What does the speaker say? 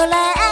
Lola.